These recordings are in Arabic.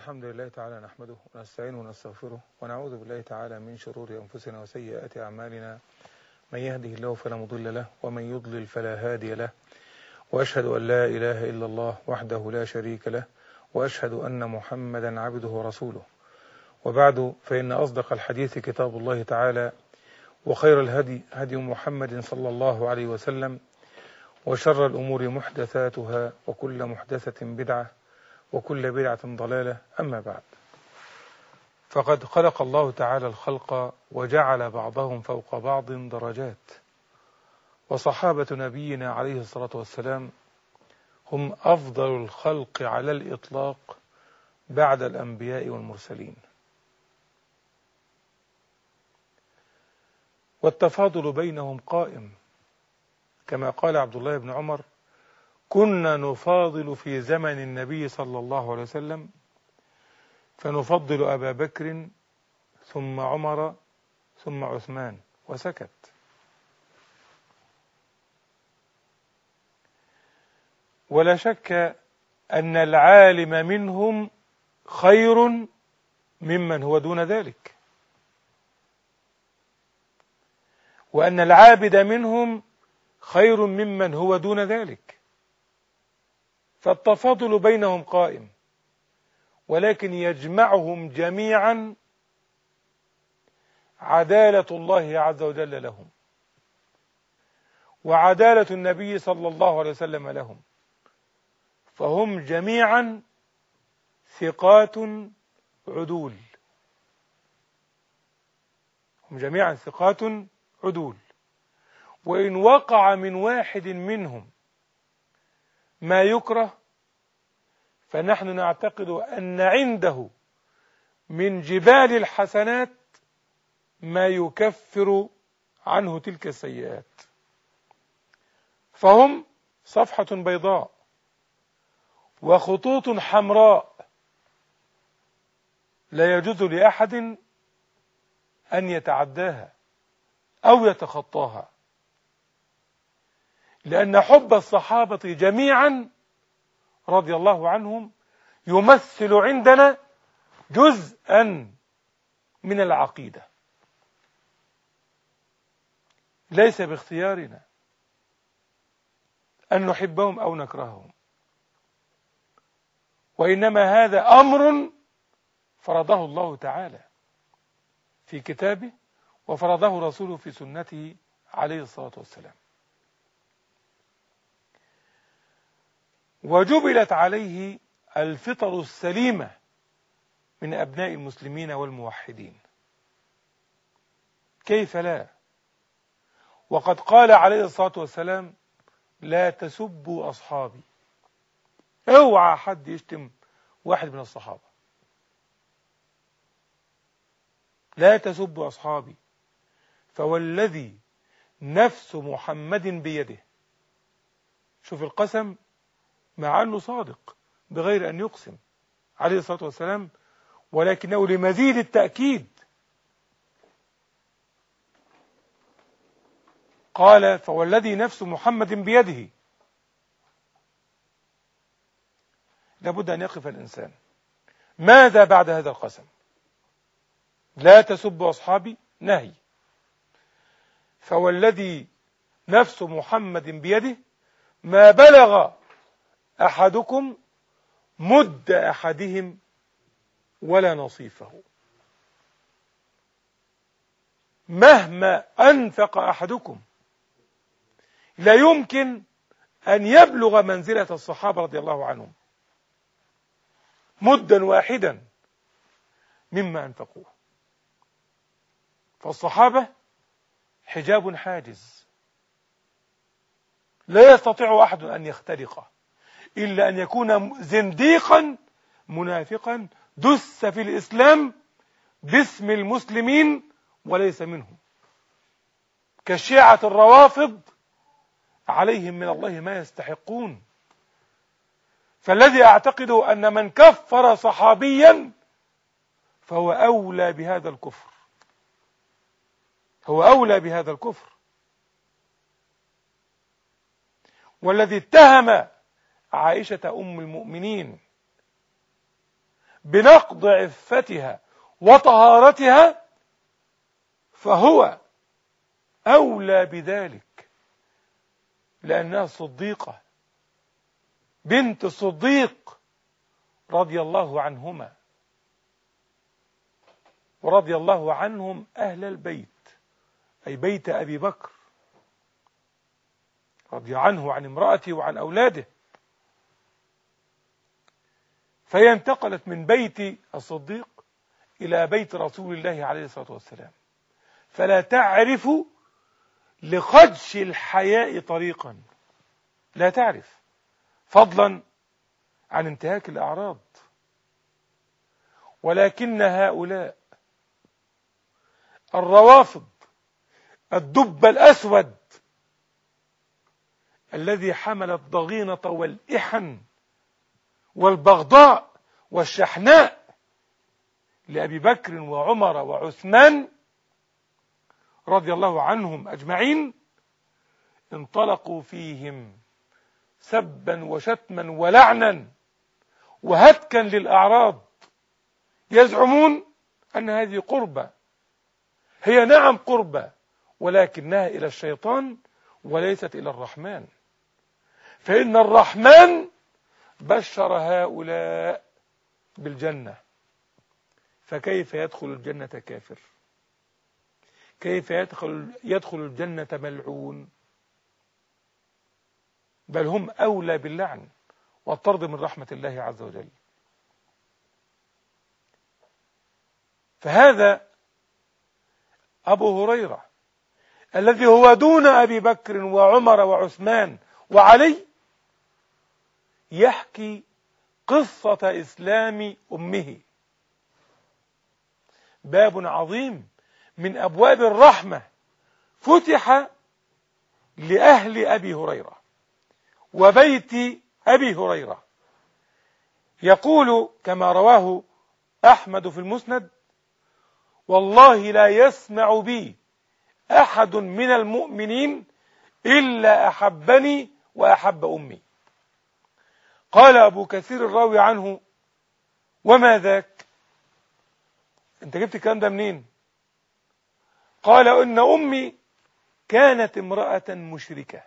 الحمد لله تعالى نحمده ونستعينه ونستغفره ونعوذ بالله تعالى من شرور أنفسنا وسيئات أعمالنا. من يهده الله فلا مضل له ومن يضلل فلا هادي له. وأشهد أن لا إله إلا الله وحده لا شريك له وأشهد أن محمدا عبده ورسوله. وبعد فإن أصدق الحديث كتاب الله تعالى وخير الهدي هدي محمد صلى الله عليه وسلم وشر الأمور محدثاتها وكل محدثة بدعة وكل بدعة ضلالة أما بعد. فقد خلق الله تعالى الخلق وجعل بعضهم فوق بعض درجات. وصحابة نبينا عليه الصلاة والسلام هم أفضل الخلق على الإطلاق بعد الأنبياء والمرسلين. والتفاضل بينهم قائم. كما قال عبد الله بن عمر كنا نفاضل في زمن النبي صلى الله عليه وسلم فنفضل أبا بكر ثم عمر ثم عثمان وسكت. ولا شك أن العالم منهم خير ممن هو دون ذلك. وأن العابد منهم خير ممن هو دون ذلك. فالتفاضل بينهم قائم. ولكن يجمعهم جميعا عدالة الله عز وجل لهم. وعدالة النبي صلى الله عليه وسلم لهم. فهم جميعا ثقات عدول. هم جميعا ثقات عدول. وإن وقع من واحد منهم ما يكره فنحن نعتقد أن عنده من جبال الحسنات ما يكفر عنه تلك السيئات. فهم صفحة بيضاء وخطوط حمراء لا يجوز لأحد أن يتعداها أو يتخطاها. لأن حب الصحابة جميعا رضي الله عنهم يمثل عندنا جزءا من العقيدة. ليس باختيارنا أن نحبهم أو نكرههم. وإنما هذا أمر فرضه الله تعالى في كتابه وفرضه رسوله في سنته عليه الصلاة والسلام. وجبلت عليه الفطر السليمة من أبناء المسلمين والموحدين. كيف لا؟ وقد قال عليه الصلاة والسلام لا تسبوا أصحابي. أوعى حد يشتم واحد من الصحابة. لا تسبوا أصحابي فوالذي نفس محمد بيده. شوف القسم. مع أنه صادق بغير أن يقسم عليه الصلاة والسلام ولكنه لمزيد التأكيد. قال فوالذي نفس محمد بيده. لابد أن يقف الإنسان. ماذا بعد هذا القسم؟ لا تسبوا أصحابي نهي. فوالذي نفس محمد بيده ما بلغ أحدكم مد أحدهم ولا نصيفه. مهما أنفق أحدكم لا يمكن أن يبلغ منزلة الصحابة رضي الله عنهم مدا واحدا مما أنفقوه. فالصحابة حجاب حاجز. لا يستطيع أحد أن يخترقه إلا أن يكون زنديقا منافقا دس في الإسلام باسم المسلمين وليس منهم. كشيعة الروافض عليهم من الله ما يستحقون. فالذي أعتقد أن من كفر صحابيا فهو أولى بهذا الكفر. هو أولى بهذا الكفر. والذي اتهم عائشة أم المؤمنين بنقض عفتها وطهارتها فهو أولى بذلك لأنها صديقة بنت صديق رضي الله عنهما ورضي الله عنهم أهل البيت أي بيت أبي بكر رضي عنه عن امرأته وعن أولاده. فهي انتقلت من بيت الصديق إلى بيت رسول الله عليه الصلاة والسلام. فلا تعرف لخدش الحياء طريقا. لا تعرف. فضلا عن انتهاك الأعراض. ولكن هؤلاء الروافض الدب الأسود الذي حمل الضغينة والإحن والبغضاء والشحناء لأبي بكر وعمر وعثمان رضي الله عنهم أجمعين انطلقوا فيهم سبا وشتما ولعنا وهتكا للأعراض يزعمون أن هذه قربة هي نعم قربة ولكنها إلى الشيطان وليست إلى الرحمن. فإن الرحمن بشر هؤلاء بالجنة. فكيف يدخل الجنة كافر؟ كيف يدخل, يدخل الجنة ملعون؟ بل هم أولى باللعن والطرد من رحمة الله عز وجل. فهذا أبو هريرة الذي هو دون أبي بكر وعمر وعثمان وعلي يحكي قصة إسلام أمه. باب عظيم من أبواب الرحمة فتح لأهل أبي هريرة وبيت أبي هريرة. يقول كما رواه أحمد في المسند والله لا يسمع بي أحد من المؤمنين إلا أحبني وأحب أمي. قال أبو كثير الراوي عنه وما ذاك؟ أنت جبت الكلام ده منين؟ قال إن أمي كانت امرأة مشركة.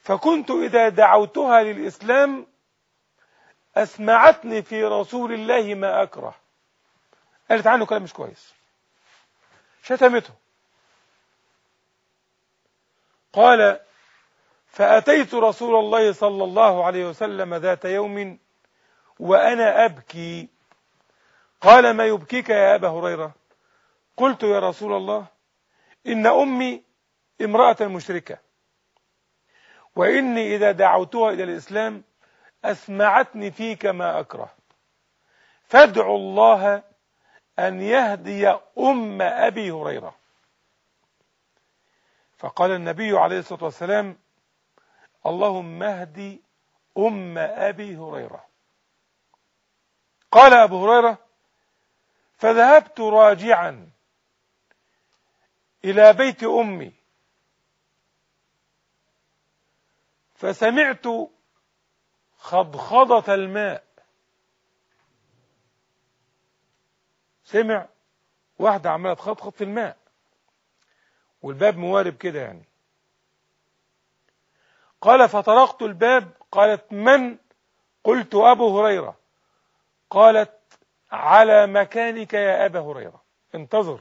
فكنت إذا دعوتها للإسلام أسمعتني في رسول الله ما أكره. قالت عنه كلام مش كويس. شتمته. قال فأتيت رسول الله صلى الله عليه وسلم ذات يوم وأنا أبكي. قال ما يبكيك يا أبا هريرة؟ قلت يا رسول الله إن أمي امرأة مشركة وإني إذا دعوتها إلى الإسلام أسمعتني فيك ما أكره. فادعوا الله أن يهدي أم أبي هريرة. فقال النبي عليه الصلاة والسلام اللهم اهدي أم أبي هريرة. قال أبو هريرة فذهبت راجعا إلى بيت أمي. فسمعت خضخضة الماء. سمع واحدة عمالة تخطخط في الماء. والباب موارب كده يعني. قال فطرقت الباب. قالت من؟ قلت أبو هريرة. قالت على مكانك يا أبا هريرة. انتظر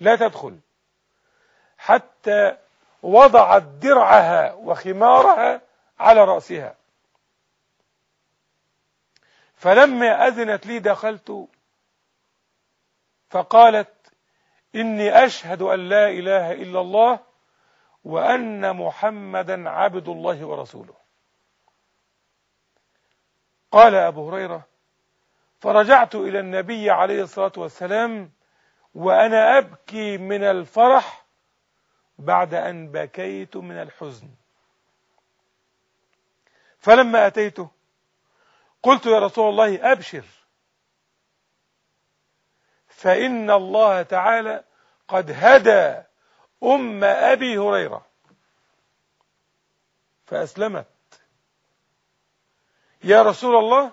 لا تدخل. حتى وضعت درعها وخمارها على رأسها. فلما أذنت لي دخلت فقالت إني أشهد أن لا إله إلا الله وأن محمدا عبد الله ورسوله. قال أبو هريرة فرجعت إلى النبي عليه الصلاة والسلام وأنا أبكي من الفرح بعد أن بكيت من الحزن. فلما أتيته قلت يا رسول الله أبشر فإن الله تعالى قد هدى أم أبي هريرة. فأسلمت. يا رسول الله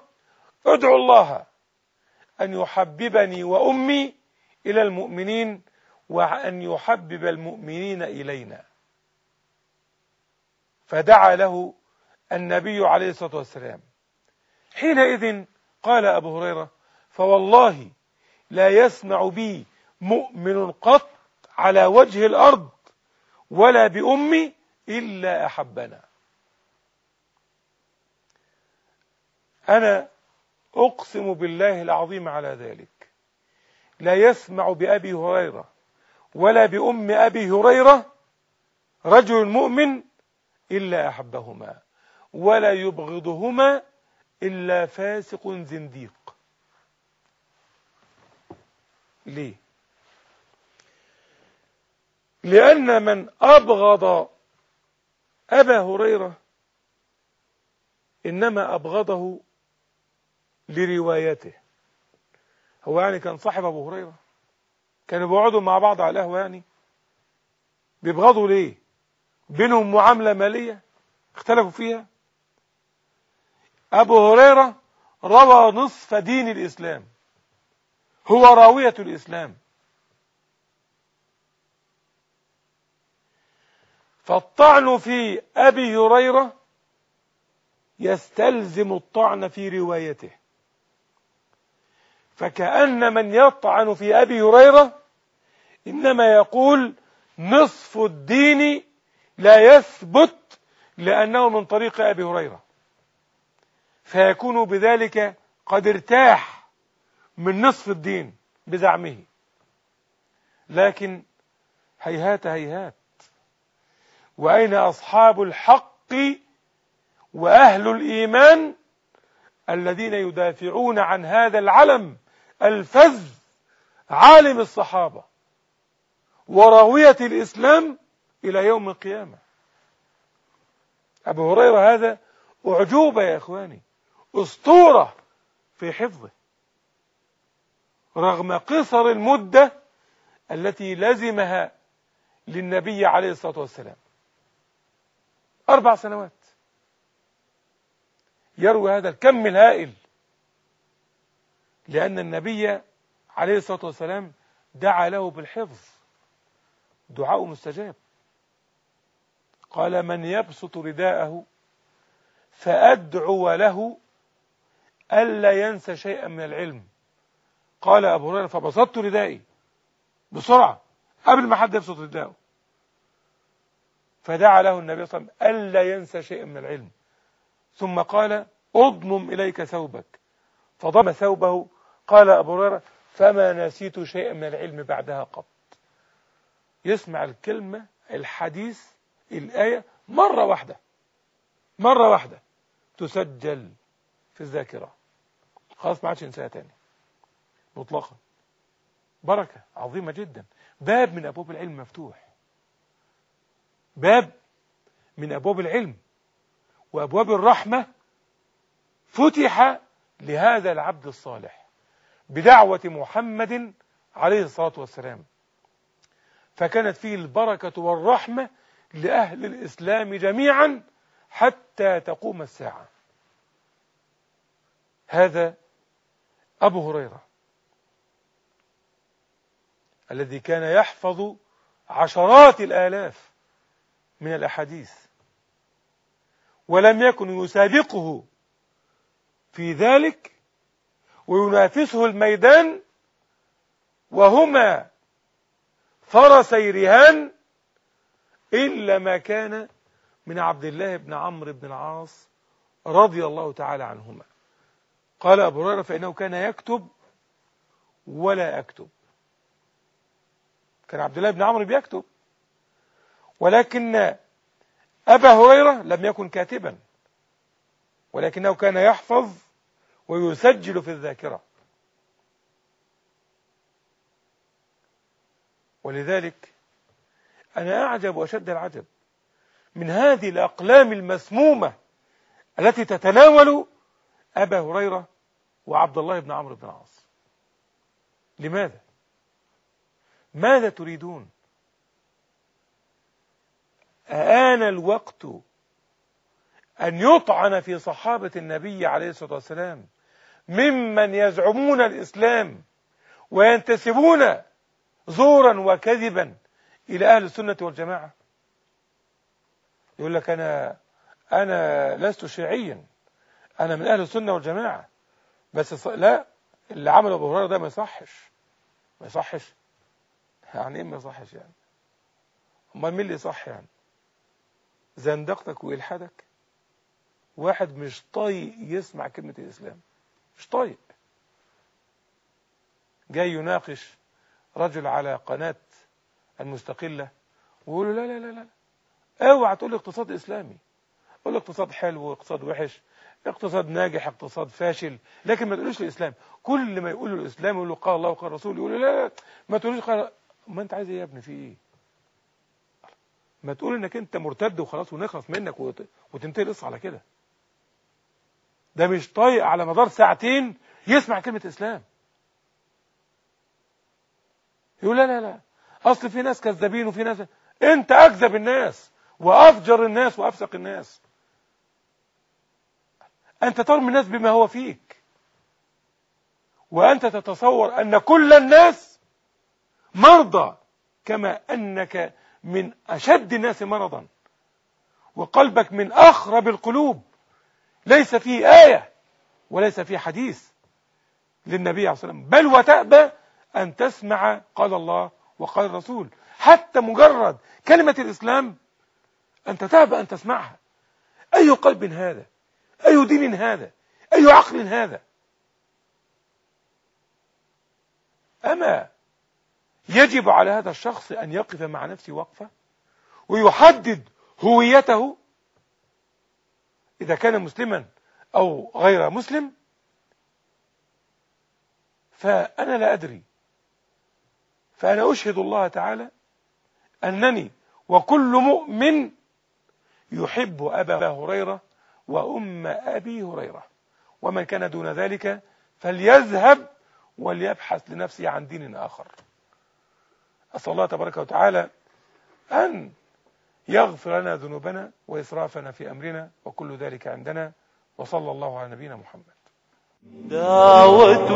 ادعو الله أن يحببني وأمي إلى المؤمنين وأن يحبب المؤمنين إلينا. فدعا له النبي عليه الصلاة والسلام. حينئذ قال أبو هريرة فوالله لا يسمع بي مؤمن قط على وجه الأرض ولا بأمي إلا أحبنا. أنا أقسم بالله العظيم على ذلك. لا يسمع بأبي هريرة ولا بأم أبي هريرة رجل مؤمن إلا أحبهما ولا يبغضهما إلا فاسق زنديق. ليه؟ لأن من أبغض أبا هريرة إنما أبغضه لروايته. هو يعني كان صاحب أبو هريرة. كانوا بيقعدوا مع بعض على القهوة يعني. بيبغضوا ليه؟ بينهم معاملة مالية اختلفوا فيها. أبو هريرة روى نصف دين الإسلام. هو راوية الإسلام. فالطعن في أبي هريرة يستلزم الطعن في روايته. فكأن من يطعن في أبي هريرة إنما يقول نصف الدين لا يثبت لأنه من طريق أبي هريرة. فيكون بذلك قد ارتاح من نصف الدين بزعمه. لكن هيهات هيهات. وأين أصحاب الحق وأهل الإيمان الذين يدافعون عن هذا العلم الفذ عالم الصحابة وراوية الإسلام إلى يوم القيامة. أبو هريرة هذا أعجوبة يا إخواني أسطورة في حفظه. رغم قصر المدة التي لزمها للنبي عليه الصلاة والسلام. أربع سنوات. يروي هذا الكم الهائل. لأن النبي عليه الصلاة والسلام دعا له بالحفظ. دعاء مستجاب. قال من يبسط رداءه فأدعو له ألا ينسى شيئا من العلم. قال أبو هريرة فبسطت ردائي. بسرعة. قبل ما حد يبسط رداءه. فدعا له النبي صلى الله عليه وسلم ألا ينسى شيئا من العلم. ثم قال أضمم إليك ثوبك. فضم ثوبه قال أبو هريرة فما نسيت شيئا من العلم بعدها قط. يسمع الكلمة الحديث الآية مرة واحدة. مرة واحدة. تسجل في الذاكرة. خلاص ما عادش ينساها تاني. مطلقا. بركة عظيمة جدا. باب من أبواب العلم مفتوح. باب من أبواب العلم وأبواب الرحمة فتح لهذا العبد الصالح بدعوة محمد عليه الصلاة والسلام. فكانت فيه البركة والرحمة لأهل الإسلام جميعا حتى تقوم الساعة. هذا أبو هريرة الذي كان يحفظ عشرات الآلاف من الأحاديث. ولم يكن يسابقه في ذلك وينافسه الميدان وهما فرسي رهان إلا ما كان من عبد الله بن عمرو بن العاص رضي الله تعالى عنهما. قال أبو هريرة فإنه كان يكتب ولا أكتب كان عبد الله بن عمرو بيكتب. ولكن أبا هريرة لم يكن كاتبا ولكنه كان يحفظ ويسجل في الذاكرة. ولذلك أنا أعجب وأشد العجب من هذه الأقلام المسمومة التي تتناول أبا هريرة وعبد الله بن عمرو بن العاص. لماذا؟ ماذا تريدون؟ آن الوقت أن يطعن في صحابة النبي عليه الصلاة والسلام ممن يزعمون الإسلام وينتسبون زورا وكذبا إلى أهل السنة والجماعة. يقول لك أنا أنا لست شيعيا أنا من أهل السنة والجماعة بس لا اللي عمله أبو هريرة ده ما يصحش. ما يصحش. يعني إيه ما يصحش يعني؟ أمال مين اللي يصح يعني؟ زندقتك وإلحادك. واحد مش طايق يسمع كلمة الإسلام. مش طايق. جاي يناقش رجل على قناة المستقلة ويقول له لا لا لا لا اوعى تقول لي اقتصاد إسلامي. قول لي اقتصاد حلو واقتصاد وحش اقتصاد ناجح اقتصاد فاشل. لكن ما تقولوش الإسلام. كل ما يقول له الإسلام يقول له قال الله وقال الرسول يقول له لا لا ما تقولوش قال ما انت عايز إيه يا ابني؟ في إيه؟ ما تقول انك انت مرتد وخلاص ونخلص منك وتنتهي القصة على كده. ده مش طايق على مدار ساعتين يسمع كلمة إسلام. يقول لا لا لا. أصل في ناس كذابين وفي ناس أنت أكذب الناس وأفجر الناس وأفسق الناس. أنت ترمي الناس بما هو فيك. وأنت تتصور أن كل الناس مرضى كما أنك من أشد الناس مرضا. وقلبك من أخرب القلوب. ليس فيه آية وليس فيه حديث للنبي عليه الصلاه والسلام بل وتأبى أن تسمع قال الله وقال الرسول. حتى مجرد كلمة الإسلام أنت تابع أن تسمعها. أي قلب هذا؟ أي دين هذا؟ أي عقل هذا؟ أما يجب على هذا الشخص أن يقف مع نفسه وقفة ويحدد هويته إذا كان مسلما أو غير مسلم. فأنا لا أدري. فأنا أشهد الله تعالى أنني وكل مؤمن يحب أبا هريرة وأم أبي هريرة. ومن كان دون ذلك فليذهب وليبحث لنفسه عن دين آخر. أسأل الله تبارك وتعالى أن يغفر لنا ذنوبنا وإسرافنا في أمرنا وكل ذلك عندنا وصلى الله على نبينا محمد. دعوة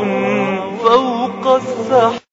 فوق السحاب